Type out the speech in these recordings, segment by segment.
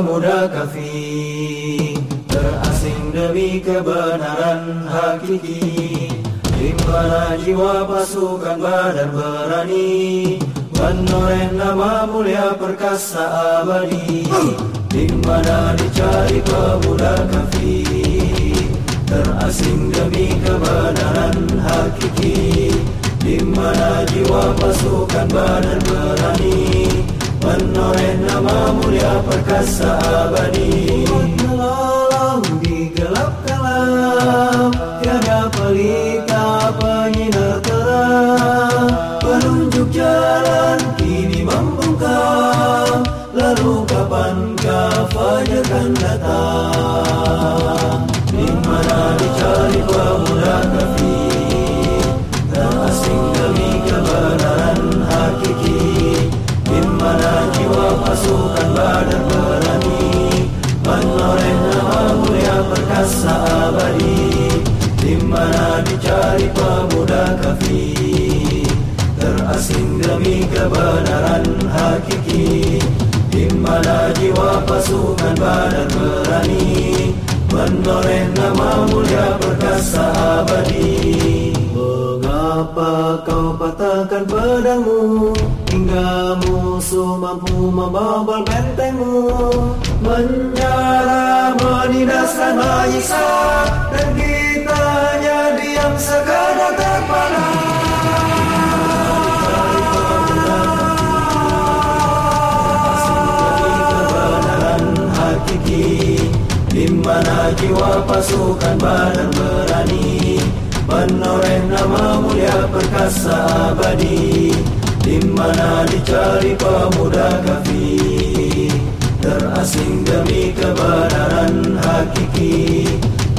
pemuda kafir Terasing demi kebenaran hakiki. Di mana jiwa pasukan badan berani. Menoreh nama mulia perkasa abadi. Di mana dicari pemuda kafir Terasing demi kebenaran hakiki. Di mana jiwa pasukan badan berani Menoreh nama mulia perkasa abadi. Menolong di gelap kelam Tiada pelita penyinar terang Penunjuk jalan kini membungkam Lalu kapankah fajar kan datang. Di mana dicari pemuda pasukan badan berani Menoreh nama mulia perkasa abadi Di mana dicari pemuda kafir Terasing demi kebenaran hakiki Di mana jiwa pasukan badan berani. Menoreh nama mulia perkasa musuh mampu membobol bentengmu. Menyara, menindas dan menyiksa Dan kita hanya diam sekadar terpana Di mana jiwa pasukan badan berani. Menoreh nama mulia perkasa abadi Di mana dicari pemuda kafir? Terasing demi kebenaran hakiki.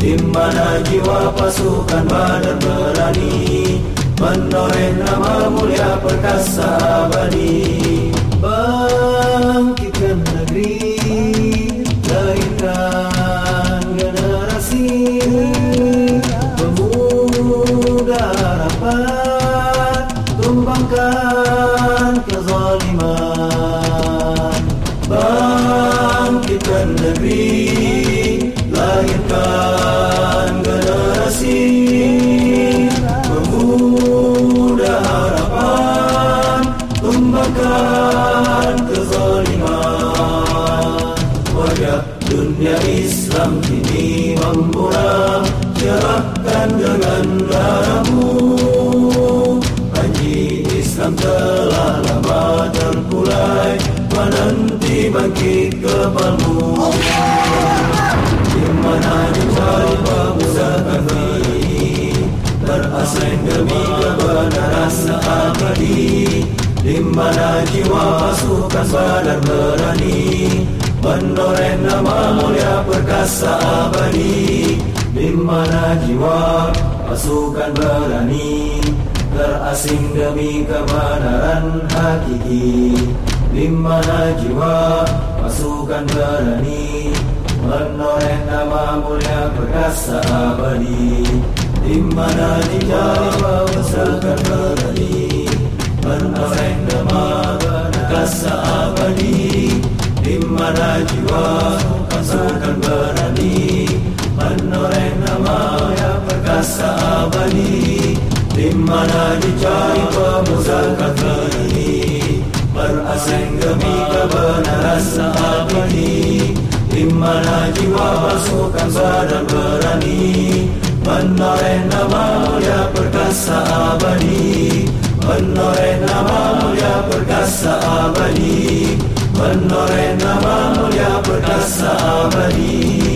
Di mana jiwa pasukan badan berani Menoreh nama mulia perkasa abadi. Bangkitkan negeri Lahirkan generasi Pemuda harapan. Tumbangkan Lahirkan generasi Pemuda harapan Tumbangkan kezaliman. Wajah dunia Islam kini memburam Cerahkan dengan darahmu. Panji Islam telah lama terkulai Menanti bangkit kepalmu. Di mana dicari pemuda kafir Berasing demi kebenaran abadi Di mana jiwa pasukan badan berani Menoreh nama mulia perkasa abadi Di mana jiwa pasukan berani Terasing demi kebenaran hakiki. Di mana jiwa pasukan berani Menoreh nama mulia perkasa abadi Di mana jiwa pasukan berani Menoreh nama perkasa abadi Di mana jiwa pasukan berani Menoreh nama mulia perkasa abadi Di mana dicari pemuda kafir Berasing demi kebenaran Di mana jiwa pasukan badan berani. Menoreh nama mulia perkasa abadi. Menoreh nama mulia perkasa abadi. Menoreh nama mulia perkasa abadi